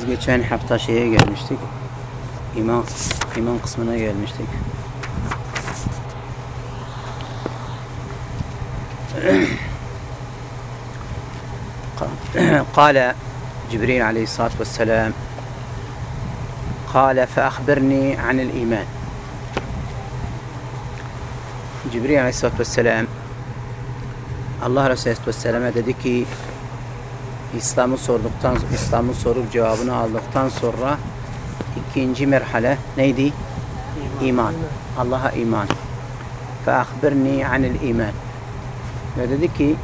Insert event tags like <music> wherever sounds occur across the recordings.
biz geçen hafta şeye gelmiştik. İman, iman kısmına gelmiştik. قال جبريل عليه الصلاة والسلام قال فأخبرني عن الإيمان جبريل عليه الصلاة والسلام الله رسول الله عليه الصلاة والسلام أددكي İslam'ı sorduktan İslam'ı sorup cevabını aldıktan sonra ikinci merhale neydi? İman. Allah'a iman. فَاَخْبِرْنِي عَنِ الْاِيمَانِ Ve dedi ki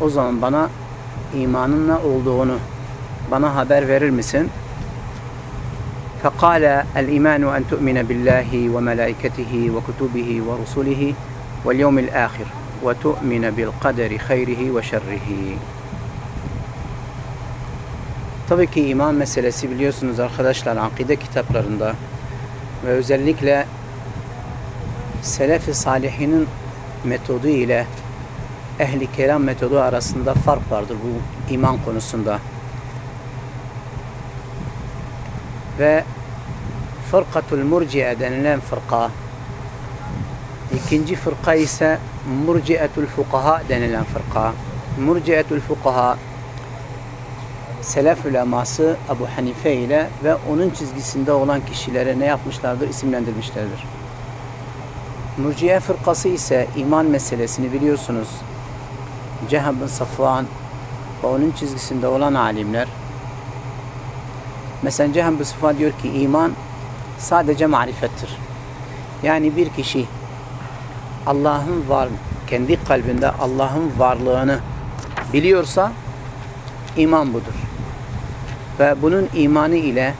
o zaman bana imanın ne olduğunu bana haber verir misin? فقال الإيمان أن تؤمن بالله وملائكته وكتبه ورسله واليوم الآخر وتؤمن بالقدر خيره وشره Tabii ki iman meselesi biliyorsunuz arkadaşlar akide kitaplarında ve özellikle Selefi Salihinin metodu ile ehli kelam metodu arasında fark vardır bu iman konusunda. Ve fırkatul murciye denilen fırka ikinci fırka ise murciyetul fukaha denilen fırka. Murciyetul fukaha Selef uleması Ebu Hanife ile ve onun çizgisinde olan kişilere ne yapmışlardır? isimlendirmişlerdir. Murciye fırkası ise iman meselesini biliyorsunuz. Cehm bin Safvan ve onun çizgisinde olan alimler mesela Cehm bin Safvan diyor ki iman sadece marifettir. Yani bir kişi Allah'ın var kendi kalbinde Allah'ın varlığını biliyorsa iman budur. Ve bunun imanı ile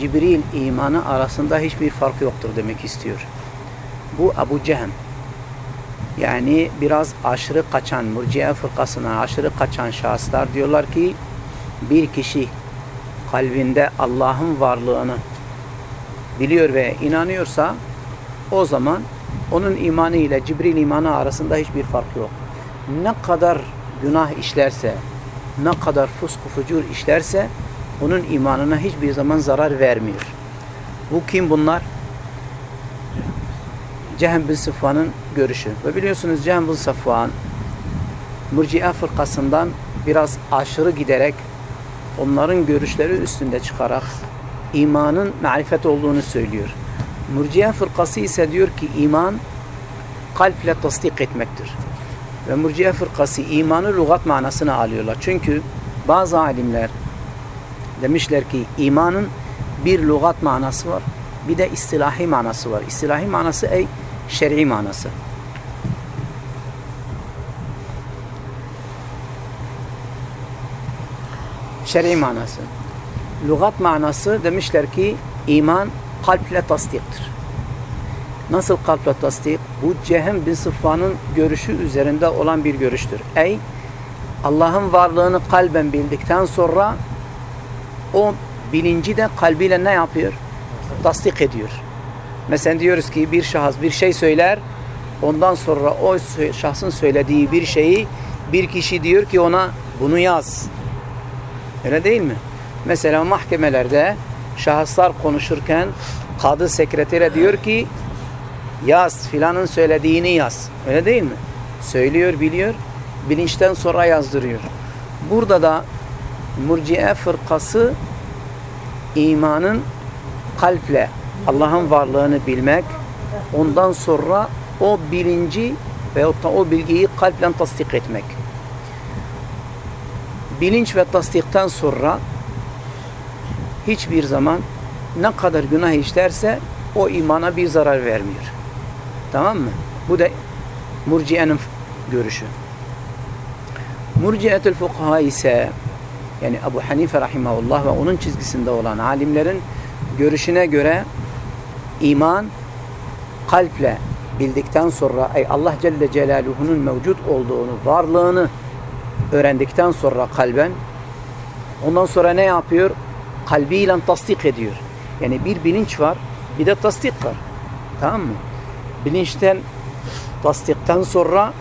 Cibril imanı arasında hiçbir fark yoktur demek istiyor. Bu Abu Cehm. Yani biraz aşırı kaçan, murciye fırkasına aşırı kaçan şahıslar diyorlar ki bir kişi kalbinde Allah'ın varlığını biliyor ve inanıyorsa o zaman onun imanı ile Cibril imanı arasında hiçbir fark yok. Ne kadar günah işlerse, ne kadar fusku fucur işlerse onun imanına hiçbir zaman zarar vermiyor. Bu kim bunlar? Cehm bin Sıfvan'ın görüşü. Ve biliyorsunuz Cehm bin Sıfvan Murciye fırkasından biraz aşırı giderek onların görüşleri üstünde çıkarak imanın marifet olduğunu söylüyor. Murciye fırkası ise diyor ki iman kalple tasdik etmektir. Ve murciye fırkası imanı lügat manasına alıyorlar. Çünkü bazı alimler demişler ki imanın bir lügat manası var, bir de istilahi manası var. İstilahi manası ey şer'i manası. Şer'i manası. Lügat manası demişler ki iman kalple tasdiktir. Nasıl kalple tasdik? Bu Cehem bin Sıffan'ın görüşü üzerinde olan bir görüştür. Ey Allah'ın varlığını kalben bildikten sonra o bilinci de kalbiyle ne yapıyor? Tasdik ediyor. Mesela diyoruz ki bir şahıs bir şey söyler, ondan sonra o şahsın söylediği bir şeyi bir kişi diyor ki ona bunu yaz. Öyle değil mi? Mesela mahkemelerde şahıslar konuşurken kadı sekretere diyor ki yaz filanın söylediğini yaz. Öyle değil mi? Söylüyor, biliyor. Bilinçten sonra yazdırıyor. Burada da murciye fırkası imanın kalple Allah'ın varlığını bilmek ondan sonra o bilinci veyahut o bilgiyi kalple tasdik etmek. Bilinç ve tasdikten sonra hiçbir zaman ne kadar günah işlerse o imana bir zarar vermiyor. Tamam mı? Bu da murciyenin görüşü. Murciyetül fukaha ise yani Ebu Hanife rahimahullah ve onun çizgisinde olan alimlerin görüşüne göre iman kalple bildikten sonra ay Allah Celle Celaluhu'nun mevcut olduğunu, varlığını öğrendikten sonra kalben ondan sonra ne yapıyor? Kalbiyle tasdik ediyor. Yani bir bilinç var, bir de tasdik var. Tamam mı? Bilinçten, tasdikten sonra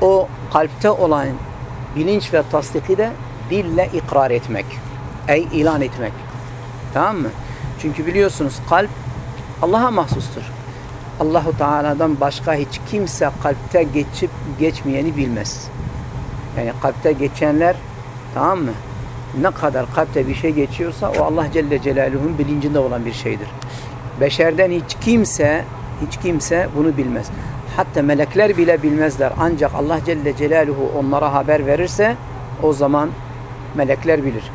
o kalpte olan bilinç ve tasdiki de dille ikrar etmek. Ey ilan etmek. Tamam mı? Çünkü biliyorsunuz kalp Allah'a mahsustur. Allahu Teala'dan başka hiç kimse kalpte geçip geçmeyeni bilmez. Yani kalpte geçenler tamam mı? Ne kadar kalpte bir şey geçiyorsa o Allah Celle Celaluhu'nun bilincinde olan bir şeydir. Beşerden hiç kimse hiç kimse bunu bilmez. Hatta melekler bile bilmezler. Ancak Allah Celle Celaluhu onlara haber verirse o zaman melekler bilir.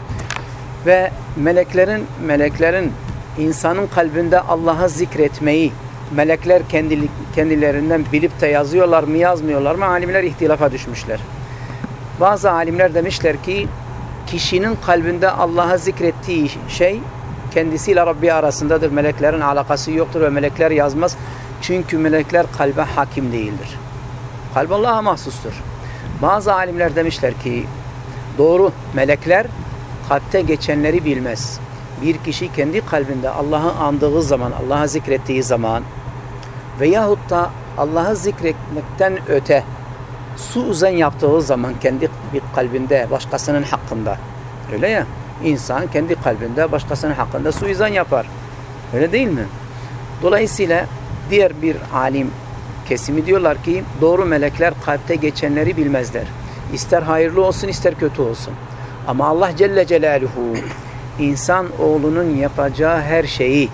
Ve meleklerin meleklerin insanın kalbinde Allah'ı zikretmeyi melekler kendilik, kendilerinden bilip de yazıyorlar mı yazmıyorlar mı alimler ihtilafa düşmüşler. Bazı alimler demişler ki kişinin kalbinde Allah'ı zikrettiği şey kendisiyle Rabbi arasındadır. Meleklerin alakası yoktur ve melekler yazmaz. Çünkü melekler kalbe hakim değildir. Kalp Allah'a mahsustur. Bazı alimler demişler ki doğru melekler kalpte geçenleri bilmez. Bir kişi kendi kalbinde Allah'ı andığı zaman, Allah'ı zikrettiği zaman veyahut da Allah'ı zikretmekten öte su uzan yaptığı zaman kendi bir kalbinde başkasının hakkında öyle ya insan kendi kalbinde başkasının hakkında suizan yapar. Öyle değil mi? Dolayısıyla diğer bir alim kesimi diyorlar ki doğru melekler kalpte geçenleri bilmezler. İster hayırlı olsun ister kötü olsun. Ama Allah Celle Celaluhu insan oğlunun yapacağı her şeyi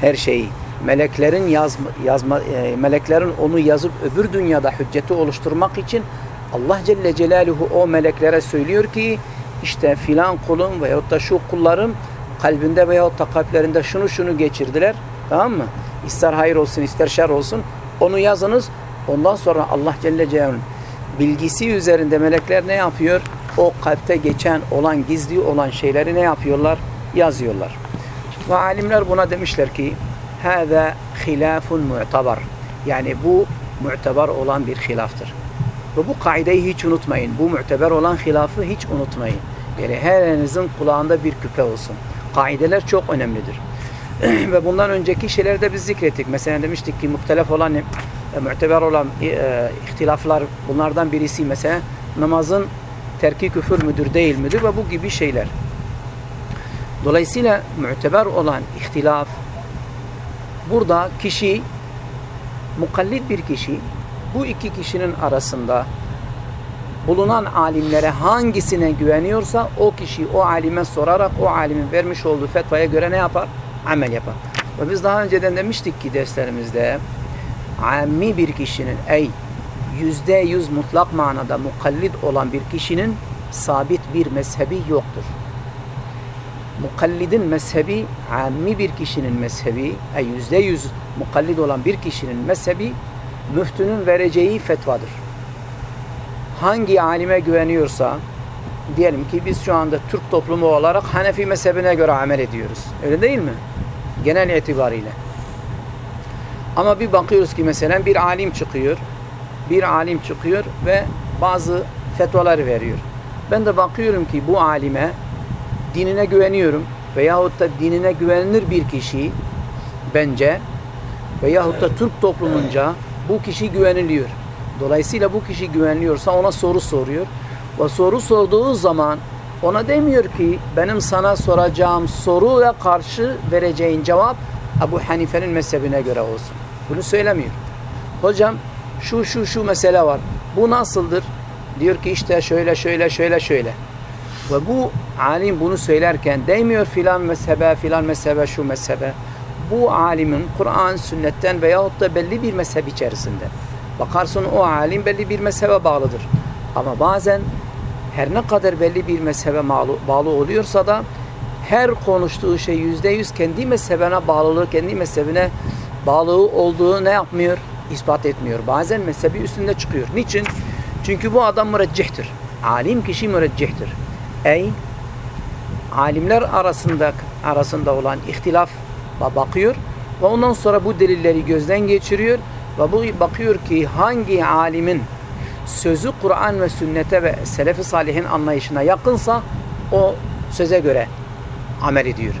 her şeyi meleklerin yazma, yazma e, meleklerin onu yazıp öbür dünyada hücceti oluşturmak için Allah Celle Celaluhu o meleklere söylüyor ki işte filan kulum veyahut da şu kullarım kalbinde veyahut da kalplerinde şunu şunu geçirdiler. Tamam mı? İster hayır olsun ister şer olsun. Onu yazınız. Ondan sonra Allah Celle Celaluhu'nun bilgisi üzerinde melekler ne yapıyor? O kalpte geçen olan gizli olan şeyleri ne yapıyorlar? Yazıyorlar. Ve alimler buna demişler ki هذا hilafun mu'tabar. Yani bu mu'tebar olan bir hilaftır. Ve bu kaideyi hiç unutmayın. Bu mu'teber olan hilafı hiç unutmayın. Yani herinizin kulağında bir küpe olsun. Kaideler çok önemlidir. Ve <clears throat> bundan önceki şeylerde biz zikrettik. Mesela demiştik ki muhtelef olan, e, mu'teber olan e, ihtilaflar bunlardan birisi mesela namazın terki küfür müdür değil midir ve bu gibi şeyler. Dolayısıyla mu'teber olan ihtilaf burada kişi mukallit bir kişi bu iki kişinin arasında bulunan alimlere hangisine güveniyorsa o kişi o alime sorarak o alimin vermiş olduğu fetvaya göre ne yapar? Amel yapar. Ve biz daha önceden demiştik ki derslerimizde ammi bir kişinin ey yüzde yüz mutlak manada mukallit olan bir kişinin sabit bir mezhebi yoktur. Mukallidin mezhebi, ammi bir kişinin mezhebi, yüzde yüz mukallid olan bir kişinin mezhebi, müftünün vereceği fetvadır. Hangi alime güveniyorsa, diyelim ki biz şu anda Türk toplumu olarak Hanefi mezhebine göre amel ediyoruz. Öyle değil mi? Genel itibariyle. Ama bir bakıyoruz ki mesela bir alim çıkıyor, bir alim çıkıyor ve bazı fetvalar veriyor. Ben de bakıyorum ki bu alime dinine güveniyorum veyahut da dinine güvenilir bir kişi bence veyahut da Türk toplumunca bu kişi güveniliyor. Dolayısıyla bu kişi güveniliyorsa ona soru soruyor. Ve soru sorduğu zaman ona demiyor ki benim sana soracağım soruya karşı vereceğin cevap Ebu Hanife'nin mezhebine göre olsun. Bunu söylemiyor. Hocam şu şu şu mesele var. Bu nasıldır? Diyor ki işte şöyle şöyle şöyle şöyle. Ve bu alim bunu söylerken değmiyor filan mezhebe, filan mezhebe, şu mezhebe. Bu alimin Kur'an, sünnetten veyahut da belli bir mezhep içerisinde. Bakarsın o alim belli bir mezhebe bağlıdır. Ama bazen her ne kadar belli bir mezhebe bağlı, oluyorsa da her konuştuğu şey yüzde yüz kendi mezhebine bağlılığı, kendi mezhebine bağlılığı olduğu ne yapmıyor? İspat etmiyor. Bazen mezhebi üstünde çıkıyor. Niçin? Çünkü bu adam müreccihtir. Alim kişi müreccihtir. Ey alimler arasında arasında olan ihtilaf bakıyor ve ondan sonra bu delilleri gözden geçiriyor ve bu bakıyor ki hangi alimin sözü Kur'an ve sünnete ve selefi salihin anlayışına yakınsa o söze göre amel ediyor.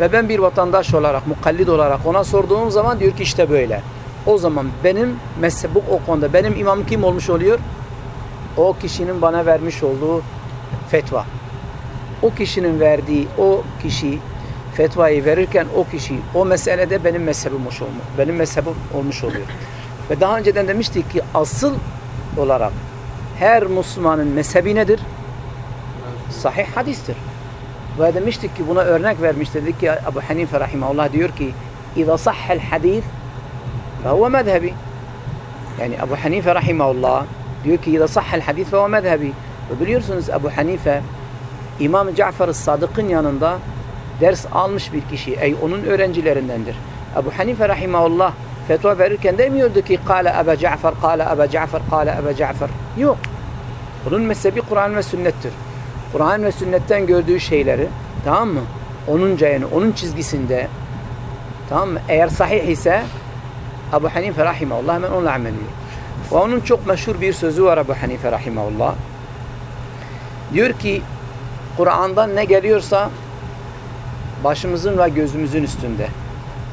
Ve ben bir vatandaş olarak, mukallid olarak ona sorduğum zaman diyor ki işte böyle. O zaman benim mezhebi o konuda benim imam kim olmuş oluyor? O kişinin bana vermiş olduğu fetva. o kişinin verdiği o kişi fetvayı verirken o kişi o meselede benim mezhebim olmuş, benim mezhebim olmuş oluyor. Ve daha önceden demiştik ki asıl olarak her Müslümanın mezhebi nedir? Sahih hadistir. Ve demiştik ki buna örnek vermiş dedik ki Ebu Hanife rahimahullah diyor ki İza sahhel hadis fehuve medhebi yani Ebu Hanife rahimahullah diyor ki İza sahhel hadis fehuve medhebi ve biliyorsunuz Ebu Hanife İmam Cafer-ı Sadık'ın yanında ders almış bir kişi. Ey onun öğrencilerindendir. Ebu Hanife rahimahullah fetva verirken demiyordu ki Kale Ebu Cafer, Kale Ebu Cafer, Kale Ebu Cafer. Yok. Onun mezhebi Kur'an ve sünnettir. Kur'an ve sünnetten gördüğü şeyleri tamam mı? Onunca yani onun çizgisinde tamam mı? Eğer sahih ise Ebu Hanife rahimahullah hemen onunla amel ediyor. Ve onun çok meşhur bir sözü var Ebu Hanife rahimahullah. Diyor ki Kur'an'dan ne geliyorsa başımızın ve gözümüzün üstünde.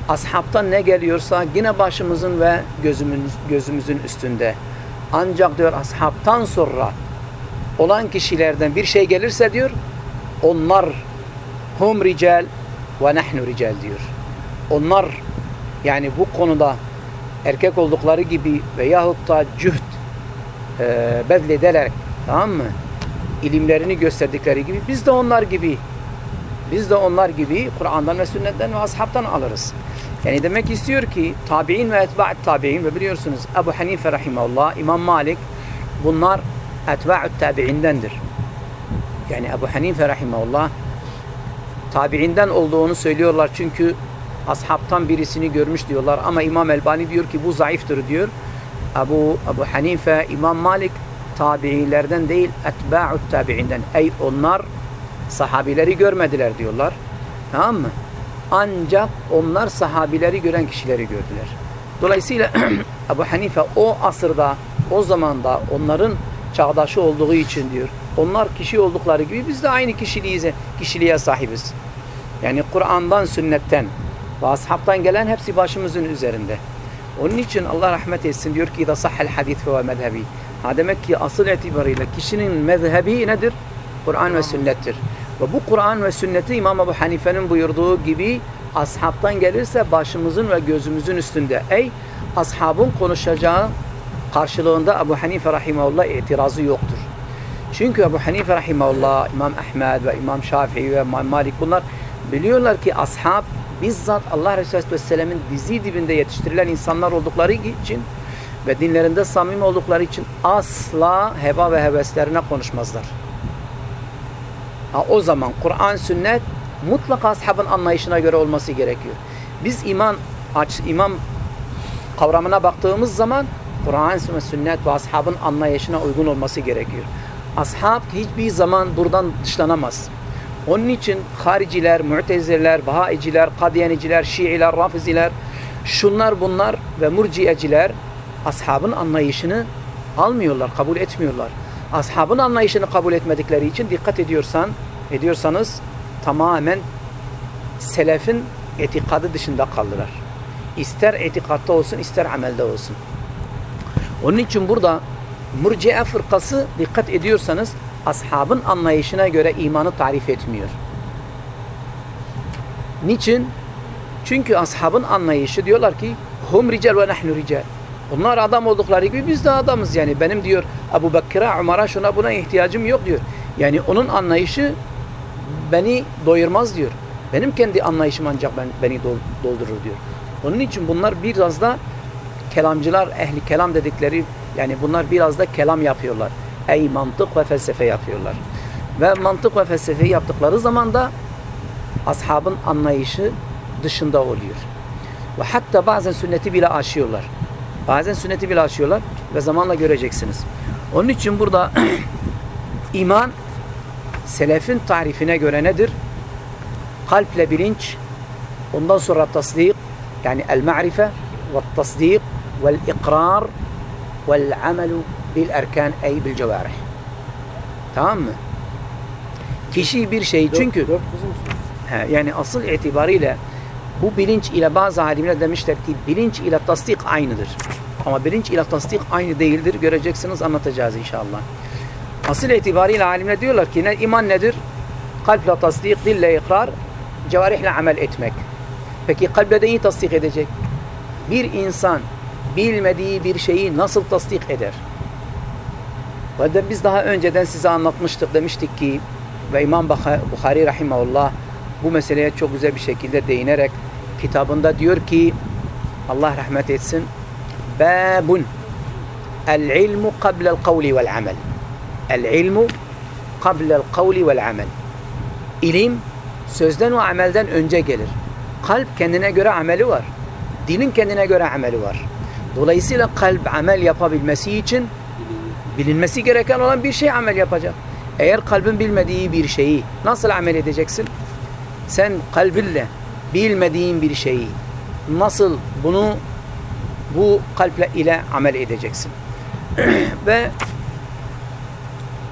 Ashabtan ne geliyorsa yine başımızın ve gözümüz, gözümüzün üstünde. Ancak diyor ashabtan sonra olan kişilerden bir şey gelirse diyor onlar hum rical ve nahnu rical diyor. Onlar yani bu konuda erkek oldukları gibi veyahut da cühd e, bedlederek tamam mı? ilimlerini gösterdikleri gibi biz de onlar gibi biz de onlar gibi Kur'an'dan ve sünnetten ve ashabtan alırız. Yani demek istiyor ki tabi'in ve etba'at tabi'in ve biliyorsunuz Ebu Hanife rahimahullah, İmam Malik bunlar etba'ut tabi'indendir. Yani Ebu Hanife rahimahullah tabi'inden olduğunu söylüyorlar çünkü ashabtan birisini görmüş diyorlar ama İmam Elbani diyor ki bu zayıftır diyor. Ebu, Ebu Hanife, İmam Malik tabi'ilerden değil etba'ut tabi'inden. Ey onlar sahabileri görmediler diyorlar. Tamam mı? Ancak onlar sahabileri gören kişileri gördüler. Dolayısıyla <clears throat> Ebu Hanife o asırda, o zamanda onların çağdaşı olduğu için diyor. Onlar kişi oldukları gibi biz de aynı kişiliğe, kişiliğe sahibiz. Yani Kur'an'dan, sünnetten ve ashabtan gelen hepsi başımızın üzerinde. Onun için Allah rahmet etsin diyor ki da sahel hadis ve mezhebi. Ha demek ki asıl itibariyle kişinin mezhebi nedir? Kur'an ve sünnettir. Ve bu Kur'an ve sünneti İmam Ebu Hanife'nin buyurduğu gibi ashabtan gelirse başımızın ve gözümüzün üstünde. Ey ashabın konuşacağı karşılığında Ebu Hanife rahimahullah itirazı yoktur. Çünkü Ebu Hanife rahimahullah, İmam Ahmed ve İmam Şafii ve İmam Malik bunlar biliyorlar ki ashab bizzat Allah Resulü Aleyhisselam'ın dizi dibinde yetiştirilen insanlar oldukları için ve dinlerinde samimi oldukları için asla heba ve heveslerine konuşmazlar. Ha, o zaman Kur'an, sünnet mutlaka ashabın anlayışına göre olması gerekiyor. Biz iman aç, imam kavramına baktığımız zaman Kur'an ve sünnet ve ashabın anlayışına uygun olması gerekiyor. Ashab hiçbir zaman buradan dışlanamaz. Onun için hariciler, müteziler, bahaiciler, kadiyeniciler, şiiler, rafiziler, şunlar bunlar ve murciyeciler ashabın anlayışını almıyorlar, kabul etmiyorlar. Ashabın anlayışını kabul etmedikleri için dikkat ediyorsan, ediyorsanız tamamen selefin etikadı dışında kaldılar. İster etikatta olsun, ister amelde olsun. Onun için burada Murciye fırkası dikkat ediyorsanız ashabın anlayışına göre imanı tarif etmiyor. Niçin? Çünkü ashabın anlayışı diyorlar ki hum rical ve nahnu rical. Onlar adam oldukları gibi biz de adamız yani. Benim diyor Ebu Bekir'e, Umar'a şuna buna ihtiyacım yok diyor. Yani onun anlayışı beni doyurmaz diyor. Benim kendi anlayışım ancak ben, beni doldurur diyor. Onun için bunlar biraz da kelamcılar, ehli kelam dedikleri yani bunlar biraz da kelam yapıyorlar. Ey mantık ve felsefe yapıyorlar. Ve mantık ve felsefe yaptıkları zaman da ashabın anlayışı dışında oluyor. Ve hatta bazen sünneti bile aşıyorlar. Bazen sünneti bile aşıyorlar ve zamanla göreceksiniz. Onun için burada <clears throat> iman selefin tarifine göre nedir? Kalple bilinç, ondan sonra tasdik, yani el-ma'rife ve tasdik vel ikrar vel amelu bil erkan ey bil cevarih. Tamam mı? Kişi bir şey çünkü he, yani asıl itibariyle bu bilinç ile bazı alimler demişler ki bilinç ile tasdik aynıdır. Ama bilinç ile tasdik aynı değildir. Göreceksiniz anlatacağız inşallah. Asıl itibariyle alimler diyorlar ki ne, iman nedir? Kalple tasdik, dille ikrar, cevarihle amel etmek. Peki kalple neyi tasdik edecek? Bir insan bilmediği bir şeyi nasıl tasdik eder? Ve biz daha önceden size anlatmıştık demiştik ki ve İmam Bukhari rahimahullah bu meseleye çok güzel bir şekilde değinerek kitabında diyor ki Allah rahmet etsin babun el ilmu qabla'l kavli vel amel el ilmu qabla'l kavli vel amel ilim sözden ve amelden önce gelir. Kalp kendine göre ameli var dilin kendine göre ameli var dolayısıyla kalp amel yapabilmesi için bilinmesi gereken olan bir şey amel yapacak eğer kalbin bilmediği bir şeyi nasıl amel edeceksin sen kalbinle bilmediğin bir şeyi nasıl bunu bu kalple ile amel edeceksin. <clears throat> Ve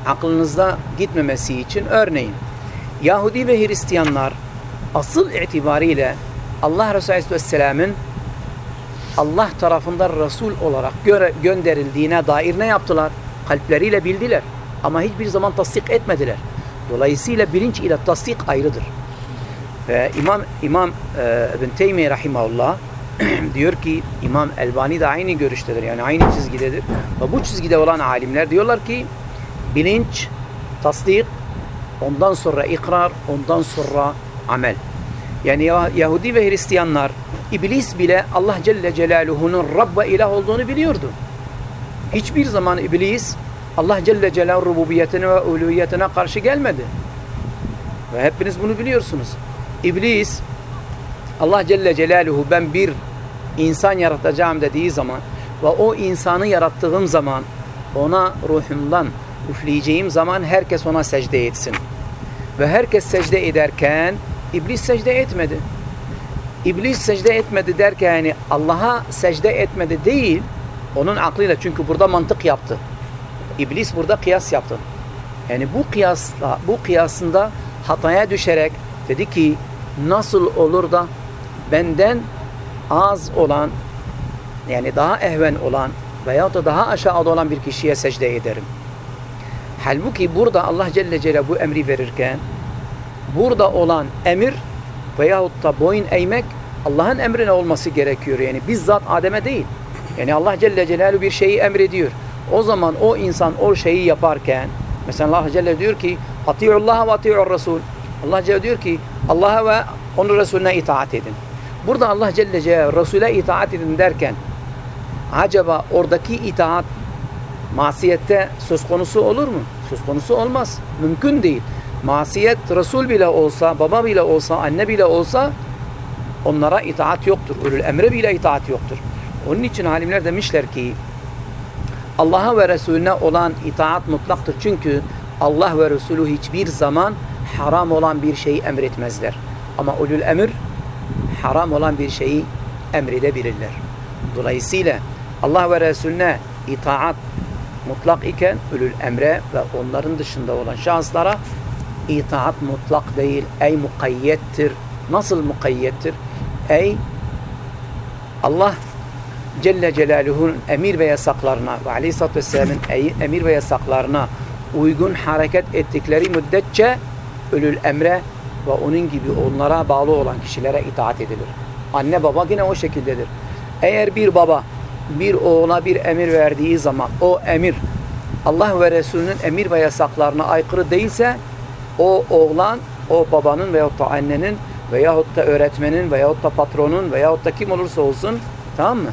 aklınızda gitmemesi için örneğin Yahudi ve Hristiyanlar asıl itibariyle Allah Resulü Aleyhisselam'ın Allah tarafından Resul olarak gönderildiğine dair ne yaptılar? Kalpleriyle bildiler. Ama hiçbir zaman tasdik etmediler. Dolayısıyla bilinç ile tasdik ayrıdır. Ve İmam İmam e, İbn Teymiye rahimahullah <clears throat> diyor ki İmam Elbani de aynı görüştedir. Yani aynı çizgidedir. Ve bu çizgide olan alimler diyorlar ki bilinç, tasdik, ondan sonra ikrar, ondan sonra amel. Yani Yahudi ve Hristiyanlar İblis bile Allah Celle Celaluhu'nun Rabb ve ilah olduğunu biliyordu. Hiçbir zaman İblis Allah Celle Celaluhu rububiyetine ve uluhiyetine karşı gelmedi. Ve hepiniz bunu biliyorsunuz. İblis Allah Celle Celaluhu ben bir insan yaratacağım dediği zaman ve o insanı yarattığım zaman ona ruhumdan üfleyeceğim zaman herkes ona secde etsin. Ve herkes secde ederken İblis secde etmedi. İblis secde etmedi derken yani Allah'a secde etmedi değil, onun aklıyla çünkü burada mantık yaptı. İblis burada kıyas yaptı. Yani bu kıyasla, bu kıyasında hataya düşerek dedi ki nasıl olur da benden az olan yani daha ehven olan veyahut da daha aşağıda olan bir kişiye secde ederim. Halbuki burada Allah Celle Celle bu emri verirken burada olan emir veyahut da boyun eğmek Allah'ın emrine olması gerekiyor. Yani bizzat Adem'e değil. Yani Allah Celle Celaluhu bir şeyi emrediyor. O zaman o insan o şeyi yaparken mesela Allah Celle diyor ki Ati'ullah ve ati'ur Resul. Allah Celle diyor ki Allah'a ve onun Resulüne itaat edin. Burada Allah Celle Celaluhu Resul'e itaat edin derken acaba oradaki itaat masiyette söz konusu olur mu? Söz konusu olmaz. Mümkün değil. Masiyet Resul bile olsa, baba bile olsa, anne bile olsa onlara itaat yoktur. Ölül emre bile itaat yoktur. Onun için alimler demişler ki Allah'a ve Resulüne olan itaat mutlaktır. Çünkü Allah ve Resulü hiçbir zaman haram olan bir şeyi emretmezler. Ama ulul emir haram olan bir şeyi emredebilirler. Dolayısıyla Allah ve Resulüne itaat mutlak iken ulul emre ve onların dışında olan şahıslara itaat mutlak değil. Ey mukayyettir. Nasıl mukayyettir? Ey Allah Celle Celaluhu'nun emir ve yasaklarına ve Aleyhisselatü Vesselam'ın emir ve yasaklarına uygun hareket ettikleri müddetçe ölül emre ve onun gibi onlara bağlı olan kişilere itaat edilir. Anne baba yine o şekildedir. Eğer bir baba bir oğula bir emir verdiği zaman o emir Allah ve Resulünün emir ve yasaklarına aykırı değilse o oğlan o babanın veyahut da annenin veyahut da öğretmenin veyahut da patronun veyahut da kim olursa olsun tamam mı?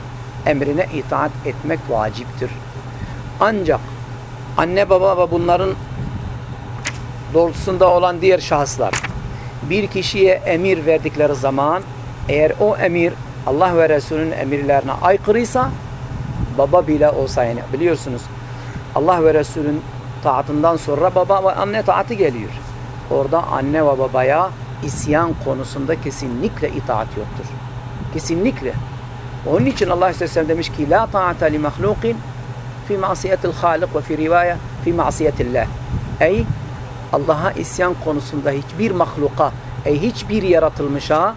Emrine itaat etmek vaciptir. Ancak anne baba ve bunların doğrultusunda olan diğer şahıslar bir kişiye emir verdikleri zaman eğer o emir Allah ve Resulünün emirlerine aykırıysa baba bile olsa yani biliyorsunuz Allah ve Resulün taatından sonra baba ve anne taati geliyor. Orada anne ve babaya isyan konusunda kesinlikle itaat yoktur. Kesinlikle. Onun için Allah Aleyhisselam demiş ki La ta'ata li mahlukin fi masiyetil halik ve fi rivaya fi masiyetillah. Ey Allah'a isyan konusunda hiçbir mahluka, ey hiçbir yaratılmışa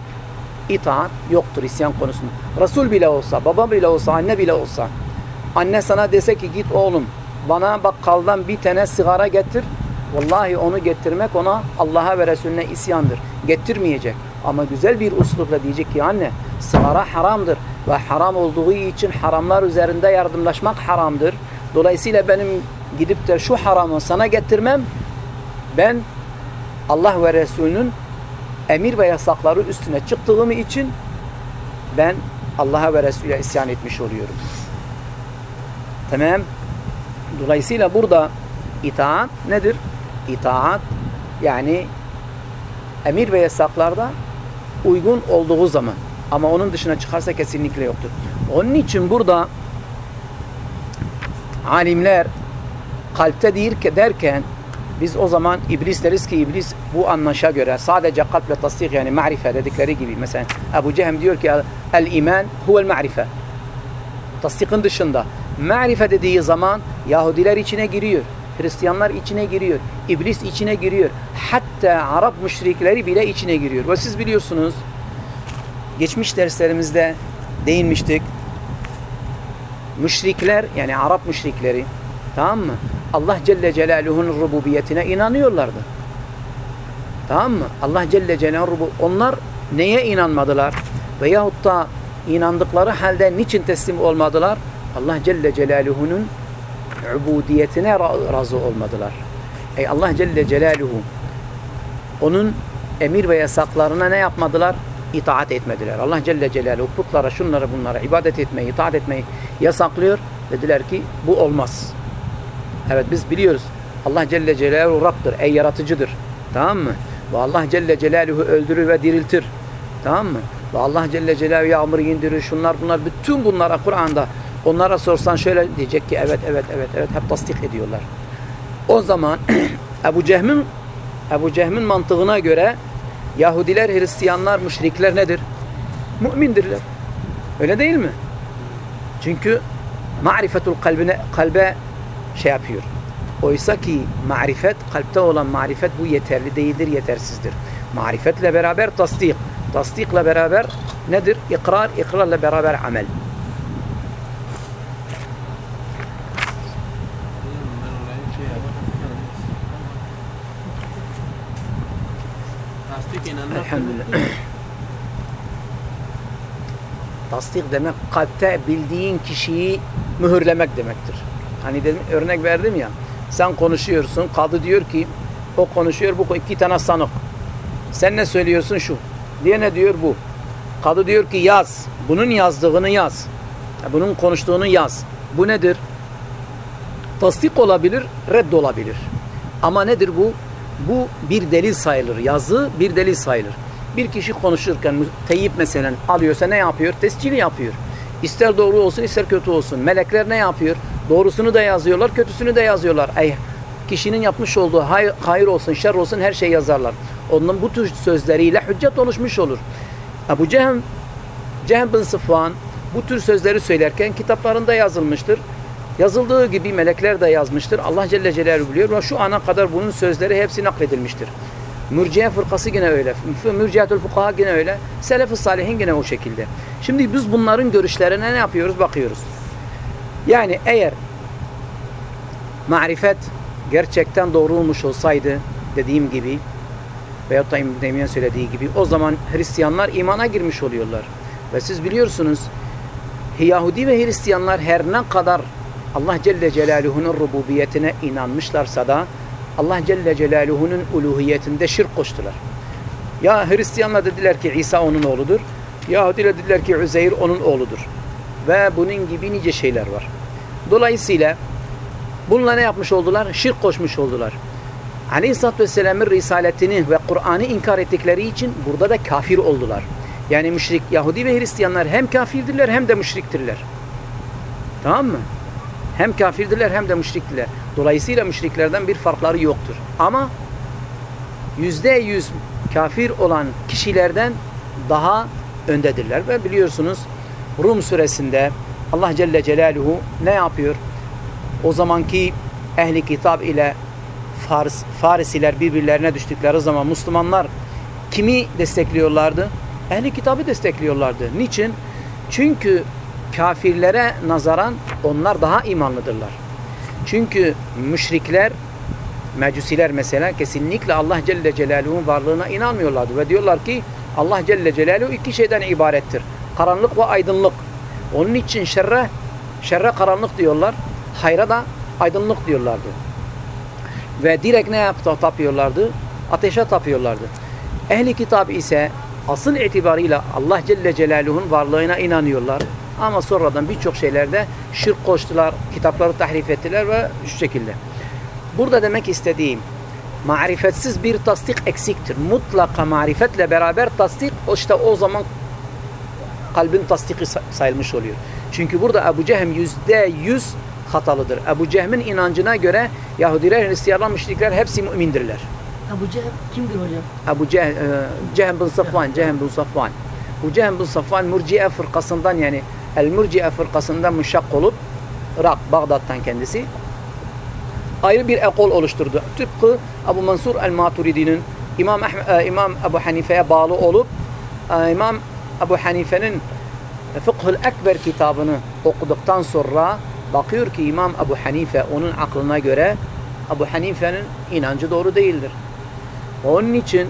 itaat yoktur isyan konusunda. Resul bile olsa, baba bile olsa, anne bile olsa. Anne sana dese ki git oğlum bana bakkaldan bir tane sigara getir. Vallahi onu getirmek ona Allah'a ve Resulüne isyandır. Getirmeyecek. Ama güzel bir uslupla diyecek ki anne sigara haramdır ve haram olduğu için haramlar üzerinde yardımlaşmak haramdır. Dolayısıyla benim gidip de şu haramı sana getirmem ben Allah ve Resulünün emir ve yasakları üstüne çıktığım için ben Allah'a ve Resulü'ye isyan etmiş oluyorum. Tamam. Dolayısıyla burada itaat nedir? İtaat yani emir ve yasaklarda uygun olduğu zaman ama onun dışına çıkarsa kesinlikle yoktur. Onun için burada alimler kalpte değil derken biz o zaman iblis deriz ki iblis bu anlaşa göre sadece kalple tasdik yani marife dedikleri gibi. Mesela Ebu Cehem diyor ki el iman huvel marife. Tasdikin dışında. Marife dediği zaman Yahudiler içine giriyor Hristiyanlar içine giriyor iblis içine giriyor hatta Arap müşrikleri bile içine giriyor ve siz biliyorsunuz geçmiş derslerimizde değinmiştik müşrikler yani Arap müşrikleri tamam mı Allah Celle Celaluhu'nun rububiyetine inanıyorlardı. Tamam mı? Allah Celle Celaluhu onlar neye inanmadılar? Veyahut da inandıkları halde niçin teslim olmadılar? Allah Celle Celaluhu'nun ubudiyetine razı olmadılar. Ey Allah Celle Celaluhu onun emir ve yasaklarına ne yapmadılar? İtaat etmediler. Allah Celle Celaluhu putlara, şunlara, bunlara ibadet etmeyi, itaat etmeyi yasaklıyor. Dediler ki bu olmaz. Evet biz biliyoruz. Allah Celle Celaluhu Rabb'dir. Ey yaratıcıdır. Tamam mı? Ve Allah Celle Celaluhu öldürür ve diriltir. Tamam mı? Ve Allah Celle Celaluhu yağmur indirir. Şunlar bunlar. Bütün bunlara Kur'an'da onlara sorsan şöyle diyecek ki evet evet evet evet hep tasdik ediyorlar. O zaman <clears throat> Ebu Cehm'in Ebu Cehm'in mantığına göre Yahudiler, Hristiyanlar, müşrikler nedir? Mümindirler. Öyle değil mi? Çünkü marifetul kalbine, kalbe şey yapıyor. Oysa ki marifet, kalpte olan marifet bu yeterli değildir, yetersizdir. Marifetle beraber tasdik. Tasdikle beraber nedir? İkrar, ikrarla beraber amel. Elhamdülillah. <clears throat> Tasdik demek kalpte bildiğin kişiyi mühürlemek demektir. Hani dedim, örnek verdim ya. Sen konuşuyorsun. Kadı diyor ki o konuşuyor bu iki tane sanık. Sen ne söylüyorsun şu. Diye ne diyor bu. Kadı diyor ki yaz. Bunun yazdığını yaz. Bunun konuştuğunu yaz. Bu nedir? Tasdik olabilir, red olabilir. Ama nedir bu? Bu bir delil sayılır. Yazı bir delil sayılır. Bir kişi konuşurken teyip mesela alıyorsa ne yapıyor? Tescili yapıyor. İster doğru olsun ister kötü olsun. Melekler ne yapıyor? Doğrusunu da yazıyorlar, kötüsünü de yazıyorlar. Ey kişinin yapmış olduğu hayır, hayır olsun, şer olsun her şey yazarlar. Onun bu tür sözleriyle hüccet oluşmuş olur. Ebu Cehm, Cehm bin Sıfvan bu tür sözleri söylerken kitaplarında yazılmıştır. Yazıldığı gibi melekler de yazmıştır. Allah Celle Celaluhu biliyor ve şu ana kadar bunun sözleri hepsi nakledilmiştir. Mürciye fırkası yine öyle. Mürciyetül fukaha yine öyle. Selef-i salihin yine o şekilde. Şimdi biz bunların görüşlerine ne yapıyoruz? Bakıyoruz. Yani eğer marifet gerçekten doğru olmuş olsaydı dediğim gibi veyahut da İbn söylediği gibi o zaman Hristiyanlar imana girmiş oluyorlar. Ve siz biliyorsunuz Yahudi ve Hristiyanlar her ne kadar Allah Celle Celaluhu'nun rububiyetine inanmışlarsa da Allah Celle Celaluhu'nun uluhiyetinde şirk koştular. Ya Hristiyanlar dediler ki İsa onun oğludur. Yahudiler dediler ki Üzeyr onun oğludur. Ve bunun gibi nice şeyler var. Dolayısıyla bununla ne yapmış oldular? Şirk koşmuş oldular. Aleyhisselatü Vesselam'ın risaletini ve Kur'an'ı inkar ettikleri için burada da kafir oldular. Yani müşrik Yahudi ve Hristiyanlar hem kafirdirler hem de müşriktirler. Tamam mı? Hem kafirdirler hem de müşriktirler. Dolayısıyla müşriklerden bir farkları yoktur. Ama yüzde yüz kafir olan kişilerden daha öndedirler. Ve biliyorsunuz Rum suresinde Allah Celle Celaluhu ne yapıyor? O zamanki ehli kitap ile Fars, Farisiler birbirlerine düştükleri zaman Müslümanlar kimi destekliyorlardı? Ehli kitabı destekliyorlardı. Niçin? Çünkü kafirlere nazaran onlar daha imanlıdırlar. Çünkü müşrikler Mecusiler mesela kesinlikle Allah Celle Celaluhu'nun varlığına inanmıyorlardı ve diyorlar ki Allah Celle Celaluhu iki şeyden ibarettir. Karanlık ve aydınlık. Onun için şerre, şerre karanlık diyorlar. Hayra da aydınlık diyorlardı. Ve direkt ne yaptı tapıyorlardı? Ateşe tapıyorlardı. Ehli kitap ise asıl itibarıyla Allah Celle Celaluhu'nun varlığına inanıyorlar. Ama sonradan birçok şeylerde şirk koştular, kitapları tahrif ettiler ve şu şekilde. Burada demek istediğim marifetsiz bir tasdik eksiktir. Mutlaka marifetle beraber tasdik işte o zaman kalbin tasdiki sayılmış oluyor. Çünkü burada Ebu Cehm yüzde yüz hatalıdır. Ebu Cehm'in inancına göre Yahudiler, Hristiyanlar, müşrikler hepsi mümindirler. Ebu Cehm kimdir hocam? Ebu Cehm, e, Cehm bin Safvan, Cehm bin Safvan. Bu Cehm bin Safvan Murciye fırkasından yani El Murciye fırkasından müşak olup Irak, Bağdat'tan kendisi ayrı bir ekol oluşturdu. Tıpkı Ebu Mansur el-Maturidi'nin İmam, e, İmam Ebu Hanife'ye bağlı olup e, İmam Ebu Hanife'nin Fıkhül Ekber kitabını okuduktan sonra bakıyor ki İmam Ebu Hanife onun aklına göre Ebu Hanife'nin inancı doğru değildir. Onun için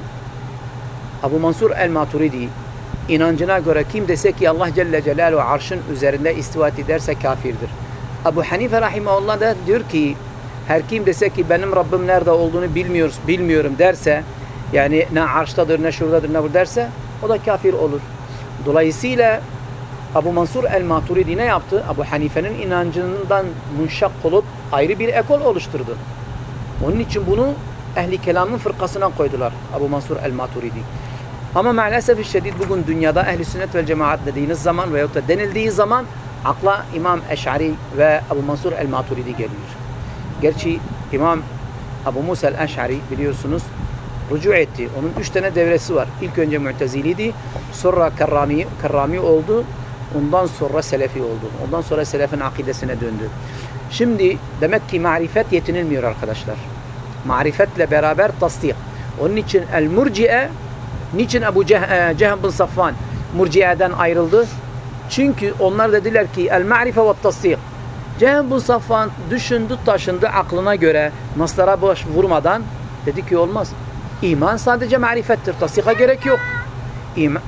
Ebu Mansur el-Maturidi inancına göre kim dese ki Allah Celle Celaluhu arşın üzerinde istivat ederse kafirdir. Ebu Hanife Rahimahullah da diyor ki her kim dese ki benim Rabbim nerede olduğunu bilmiyoruz, bilmiyorum derse yani ne arştadır ne şuradadır ne bu derse o da kafir olur. Dolayısıyla Abu Mansur el-Maturidi ne yaptı? Abu Hanife'nin inancından münşak olup ayrı bir ekol oluşturdu. Onun için bunu ehli kelamın fırkasına koydular Abu Mansur el-Maturidi. Ama maalesef şiddet bugün dünyada ehli sünnet ve cemaat dediğiniz zaman veyahut da denildiği zaman akla İmam Eş'ari ve Abu Mansur el-Maturidi geliyor. Gerçi İmam Abu Musa el-Eş'ari biliyorsunuz rücu etti. Onun üç tane devresi var. İlk önce Mu'teziliydi. Sonra Karrami, Karrami oldu. Ondan sonra Selefi oldu. Ondan sonra Selefin akidesine döndü. Şimdi demek ki marifet yetinilmiyor arkadaşlar. Marifetle beraber tasdik. Onun için el-murciye niçin Ebu Ceh e, Cehm bin Safvan murciyeden ayrıldı? Çünkü onlar dediler ki el-ma'rife ve tasdik. Cehm bin Safvan düşündü taşındı aklına göre naslara boş vurmadan dedi ki olmaz. İman sadece marifettir. Tasdika gerek yok.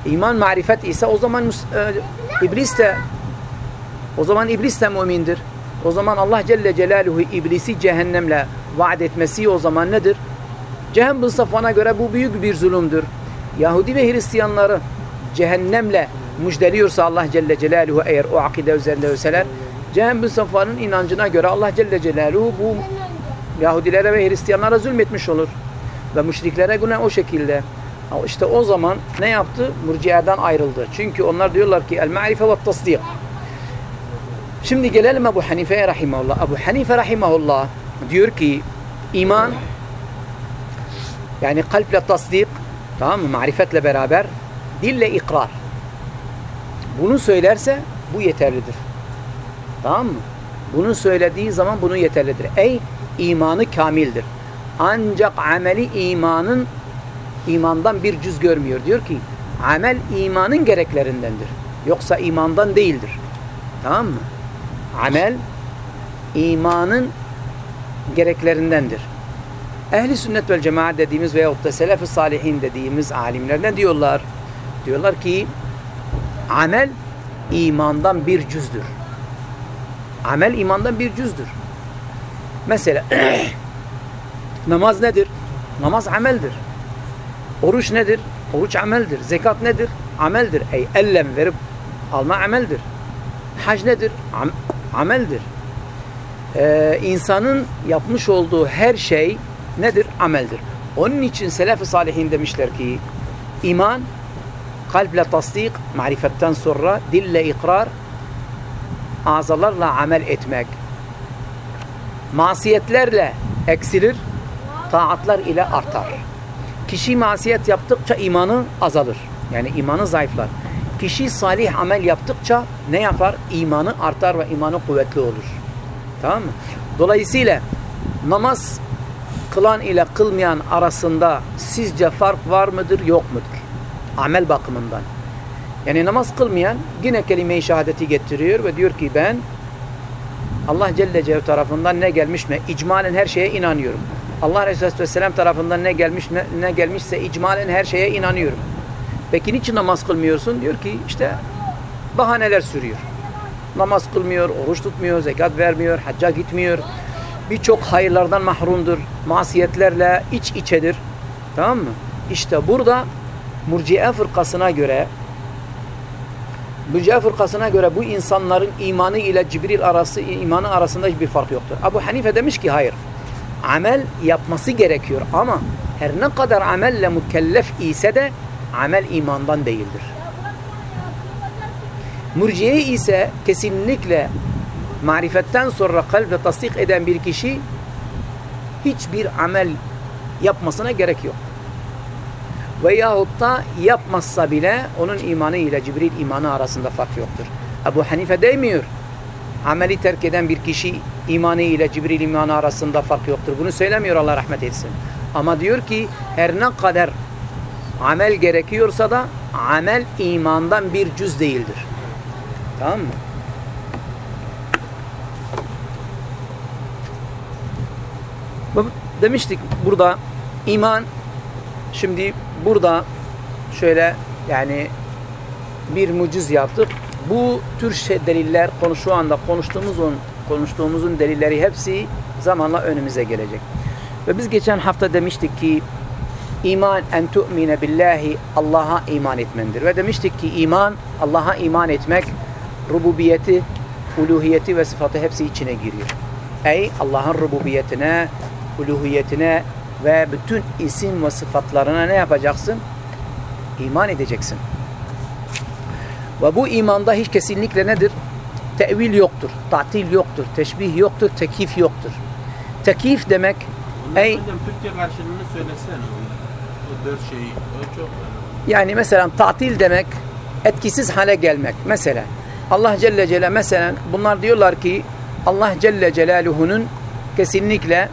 İman marifet ise o zaman e, iblis de o zaman iblis de mümindir. O zaman Allah Celle Celaluhu iblisi cehennemle vaat etmesi o zaman nedir? Cehennem bin Safvan'a göre bu büyük bir zulümdür. Yahudi ve Hristiyanları cehennemle müjdeliyorsa Allah Celle Celaluhu eğer o akide üzerinde ölseler Cehennem bin Safvan'ın inancına göre Allah Celle Celaluhu bu Yahudilere ve Hristiyanlara zulmetmiş olur. Ve müşriklere güne o şekilde. İşte o zaman ne yaptı? Murciye'den ayrıldı. Çünkü onlar diyorlar ki el-ma'rife ve tasdik. Şimdi gelelim Ebu Hanife'ye rahimahullah. Ebu Hanife rahimahullah diyor ki iman yani kalple tasdik tamam mı? Marifetle beraber dille ikrar. Bunu söylerse bu yeterlidir. Tamam mı? Bunu söylediği zaman bunu yeterlidir. Ey imanı kamildir. Ancak ameli imanın imandan bir cüz görmüyor. Diyor ki amel imanın gereklerindendir. Yoksa imandan değildir. Tamam mı? Amel imanın gereklerindendir. Ehli sünnet vel cemaat dediğimiz veyahut da selef-i salihin dediğimiz alimler ne diyorlar? Diyorlar ki amel imandan bir cüzdür. Amel imandan bir cüzdür. Mesela <clears throat> namaz nedir? Namaz ameldir. Oruç nedir? Oruç ameldir. Zekat nedir? Ameldir. Ey ellem verip alma ameldir. Hac nedir? Am ameldir. Ee, insanın yapmış olduğu her şey nedir? Ameldir. Onun için selef-i salihin demişler ki iman kalple tasdik, marifetten sonra dille ikrar, azalarla amel etmek. Masiyetlerle eksilir, taatlar ile artar. Kişi masiyet yaptıkça imanı azalır. Yani imanı zayıflar. Kişi salih amel yaptıkça ne yapar? İmanı artar ve imanı kuvvetli olur. Tamam mı? Dolayısıyla namaz kılan ile kılmayan arasında sizce fark var mıdır yok mudur? Amel bakımından. Yani namaz kılmayan yine kelime-i şehadeti getiriyor ve diyor ki ben Allah Celle Celaluhu tarafından ne gelmiş mi? İcmalen her şeye inanıyorum. Allah Resulü Vesselam tarafından ne gelmiş ne gelmişse icmalen her şeye inanıyorum. Peki niçin namaz kılmıyorsun? Diyor ki işte bahaneler sürüyor. Namaz kılmıyor, oruç tutmuyor, zekat vermiyor, hacca gitmiyor. Birçok hayırlardan mahrumdur. Masiyetlerle iç içedir. Tamam mı? İşte burada Murciye fırkasına göre Murciye fırkasına göre bu insanların imanı ile Cibril arası imanı arasında hiçbir fark yoktur. Abu Hanife demiş ki hayır. Amel yapması gerekiyor ama her ne kadar amelle mükellef ise de amel imandan değildir. Murciye ise kesinlikle marifetten sonra kalple tasdik eden bir kişi hiçbir amel yapmasına gerek yok. Veyahut da yapmazsa bile onun imanı ile Cibril imanı arasında fark yoktur. Ebu Hanife demiyor. Ameli terk eden bir kişi imanı ile Cibril imanı arasında fark yoktur. Bunu söylemiyor Allah rahmet etsin. Ama diyor ki her ne kadar amel gerekiyorsa da amel imandan bir cüz değildir. Tamam mı? Demiştik burada iman şimdi burada şöyle yani bir muciz yaptık. Bu tür şey deliller konu şu anda konuştuğumuzun konuştuğumuzun delilleri hepsi zamanla önümüze gelecek. Ve biz geçen hafta demiştik ki iman en tu'mine billahi Allah'a iman etmendir. Ve demiştik ki iman Allah'a iman etmek rububiyeti, uluhiyeti ve sıfatı hepsi içine giriyor. Ey Allah'ın rububiyetine, uluhiyetine ve bütün isim ve sıfatlarına ne yapacaksın? İman edeceksin. Ve bu imanda hiç kesinlikle nedir? Tevil yoktur, tatil yoktur, teşbih yoktur, tekif yoktur. Tekif demek ey hocam Türkçe karşılığını söylesene. O dört şeyi. O çok yani mesela tatil demek etkisiz hale gelmek. Mesela Allah Celle Celle mesela bunlar diyorlar ki Allah Celle Celaluhu'nun kesinlikle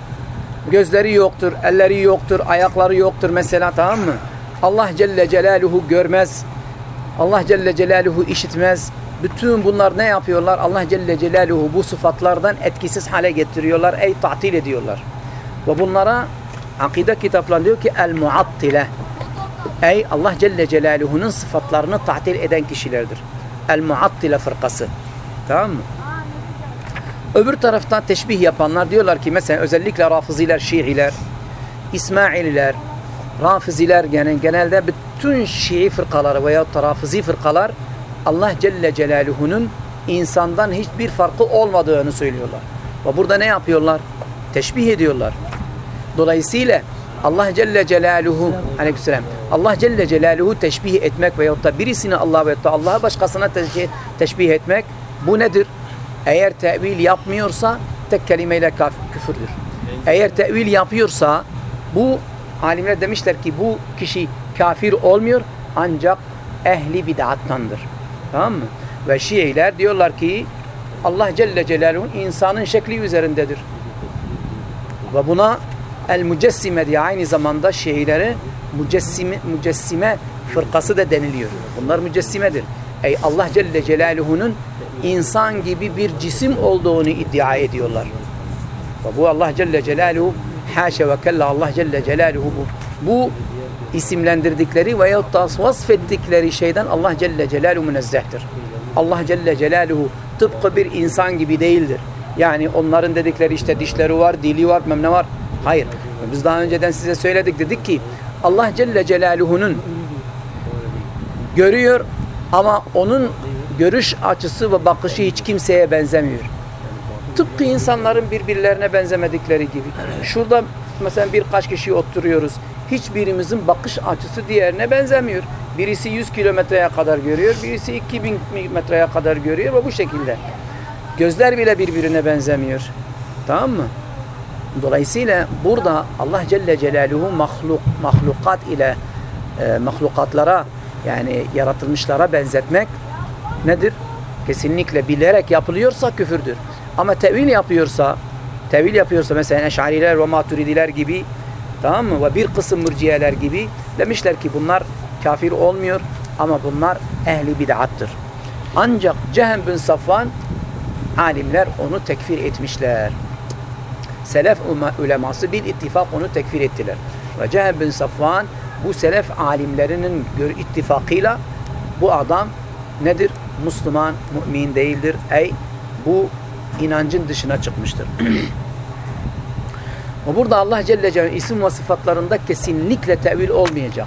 gözleri yoktur, elleri yoktur, ayakları yoktur mesela tamam mı? Allah Celle Celaluhu görmez. Allah Celle Celaluhu işitmez. Bütün bunlar ne yapıyorlar? Allah Celle Celaluhu bu sıfatlardan etkisiz hale getiriyorlar. Ey tatil ediyorlar. Ve bunlara akide kitapları diyor ki el muattile. Ey Allah Celle Celaluhu'nun sıfatlarını tatil eden kişilerdir. El muattile fırkası. Tamam mı? Öbür taraftan teşbih yapanlar diyorlar ki mesela özellikle Rafiziler, Şiiler, İsmaililer, Rafiziler yani genelde bütün Şii fırkaları veya Rafizi fırkalar Allah Celle Celaluhu'nun insandan hiçbir farkı olmadığını söylüyorlar. Ve burada ne yapıyorlar? Teşbih ediyorlar. Dolayısıyla Allah Celle Celaluhu aleykümselam Allah Celle Celaluhu teşbih etmek veyahut da birisini Allah veyahut da Allah'a başkasına teşbih etmek bu nedir? Eğer tevil yapmıyorsa tek kelimeyle küfürdür. Eğer tevil yapıyorsa bu alimler demişler ki bu kişi kafir olmuyor ancak ehli bid'attandır. Tamam mı? Ve Şiiler diyorlar ki Allah Celle Celaluhu insanın şekli üzerindedir. Ve buna el mücessime diye aynı zamanda Şiileri mücessime, mücessime fırkası da deniliyor. Bunlar mücessimedir. Ey Allah Celle Celaluhu'nun insan gibi bir cisim olduğunu iddia ediyorlar. Ve bu Allah Celle Celaluhu haşa ve kella Allah Celle Celaluhu bu. Bu isimlendirdikleri veyahut da vasfettikleri şeyden Allah Celle Celaluhu münezzehtir. Allah Celle Celaluhu tıpkı bir insan gibi değildir. Yani onların dedikleri işte dişleri var, dili var, memne var. Hayır. Biz daha önceden size söyledik dedik ki Allah Celle Celaluhu'nun görüyor ama onun görüş açısı ve bakışı hiç kimseye benzemiyor. Tıpkı insanların birbirlerine benzemedikleri gibi. Şurada mesela birkaç kişi oturuyoruz. Hiçbirimizin bakış açısı diğerine benzemiyor. Birisi 100 kilometreye kadar görüyor, birisi 2000 metreye kadar görüyor ve bu şekilde. Gözler bile birbirine benzemiyor. Tamam mı? Dolayısıyla burada Allah Celle Celaluhu mahluk, mahlukat ile e, mahlukatlara yani yaratılmışlara benzetmek nedir? Kesinlikle bilerek yapılıyorsa küfürdür. Ama tevil yapıyorsa tevil yapıyorsa mesela Eş'ariler ve Maturidiler gibi tamam mı? Ve bir kısım mürciyeler gibi demişler ki bunlar kafir olmuyor ama bunlar ehli bid'attır. Ancak Cehem bin Safvan alimler onu tekfir etmişler. selef ulema- uleması bir ittifak onu tekfir ettiler. Ve Cehem bin Safvan bu selef alimlerinin ittifakıyla bu adam nedir? Müslüman, mümin değildir. Ey bu inancın dışına çıkmıştır. <clears throat> Burada Allah Celle Celaluhu isim ve sıfatlarında kesinlikle tevil olmayacak.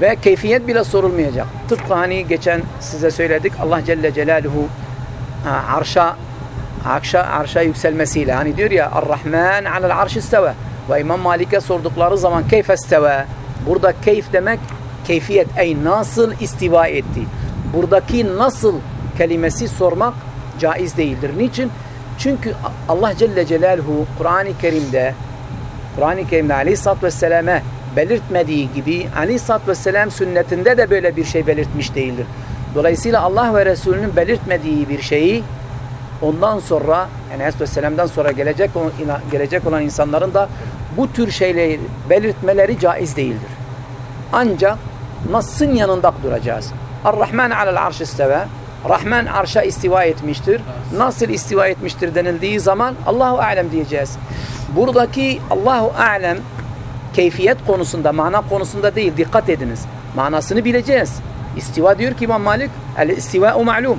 Ve keyfiyet bile sorulmayacak. Tıpkı hani geçen size söyledik Allah Celle Celaluhu arşa arşa, arşa yükselmesiyle hani diyor ya Ar-Rahman alel arş isteve ve İmam Malik'e sordukları zaman keyfe isteve burada keyf demek keyfiyet ey nasıl istiva etti buradaki nasıl kelimesi sormak caiz değildir. Niçin? Çünkü Allah Celle Celaluhu Kur'an-ı Kerim'de Kur'an-ı Kerim'de Aleyhisselatü Vesselam'e belirtmediği gibi Aleyhisselatü Vesselam sünnetinde de böyle bir şey belirtmiş değildir. Dolayısıyla Allah ve Resulünün belirtmediği bir şeyi ondan sonra yani Aleyhisselam'dan sonra gelecek gelecek olan insanların da bu tür şeyleri belirtmeleri caiz değildir. Ancak Nas'ın yanında duracağız. Ar-Rahman alel arş isteve. Rahman arşa istiva etmiştir. Nasıl istiva etmiştir denildiği zaman Allahu alem diyeceğiz. Buradaki Allahu alem keyfiyet konusunda, mana konusunda değil. Dikkat ediniz. Manasını bileceğiz. İstiva diyor ki İmam Malik, el istiva'u ma'lum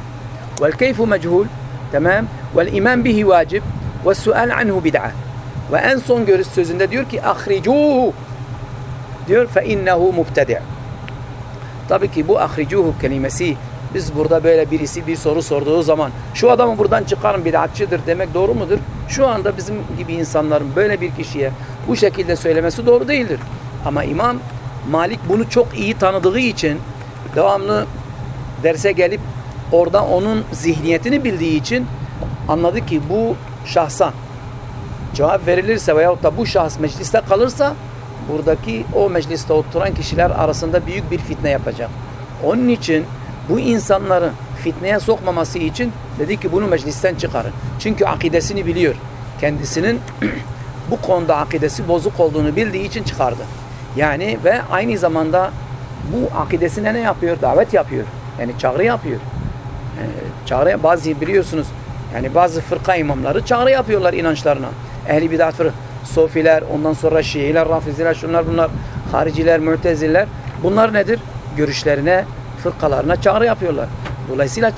vel keyfu mechul. Tamam? Vel iman bihi vacib ve sual anhu bid'a. Ve en son görüş sözünde diyor ki ahricuhu diyor fe innehu mubtedi'. Tabii ki bu ahricuhu kelimesi biz burada böyle birisi bir soru sorduğu zaman şu adamı buradan çıkarın bid'atçıdır demek doğru mudur? Şu anda bizim gibi insanların böyle bir kişiye bu şekilde söylemesi doğru değildir. Ama İmam Malik bunu çok iyi tanıdığı için devamlı derse gelip orada onun zihniyetini bildiği için anladı ki bu şahsa cevap verilirse veyahut da bu şahıs mecliste kalırsa buradaki o mecliste oturan kişiler arasında büyük bir fitne yapacak. Onun için bu insanları fitneye sokmaması için dedi ki bunu meclisten çıkarın. Çünkü akidesini biliyor. Kendisinin <clears throat> bu konuda akidesi bozuk olduğunu bildiği için çıkardı. Yani ve aynı zamanda bu akidesine ne yapıyor? Davet yapıyor. Yani çağrı yapıyor. Yani çağrı bazı biliyorsunuz yani bazı fırka imamları çağrı yapıyorlar inançlarına. Ehli bidat fırka, sofiler, ondan sonra şiiler, rafiziler, şunlar bunlar, hariciler, müteziller. Bunlar nedir? Görüşlerine, fırkalarına çağrı yapıyorlar. Dolayısıyla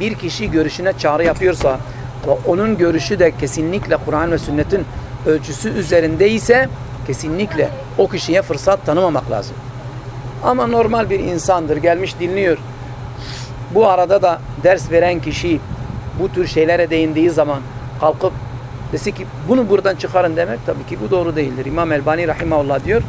bir kişi görüşüne çağrı yapıyorsa ve onun görüşü de kesinlikle Kur'an ve sünnetin ölçüsü üzerindeyse kesinlikle o kişiye fırsat tanımamak lazım. Ama normal bir insandır. Gelmiş dinliyor. Bu arada da ders veren kişi bu tür şeylere değindiği zaman kalkıp dese ki bunu buradan çıkarın demek tabii ki bu doğru değildir. İmam Elbani Rahimahullah diyor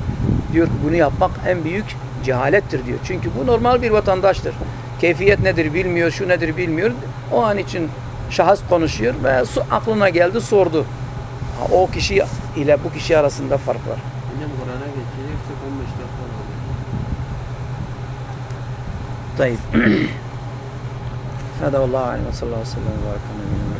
diyor bunu yapmak en büyük cehalettir diyor. Çünkü bu normal bir vatandaştır. Keyfiyet nedir bilmiyor, şu nedir bilmiyor. O an için şahıs konuşuyor ve su, aklına geldi sordu. Ha, O kişi ile bu kişi arasında fark var. Yine Kur'an'a geçeceksek 15 dakika var. طيب <clears throat>هذا والله اعلم وصلى الله وسلم وبارك على نبينا محمد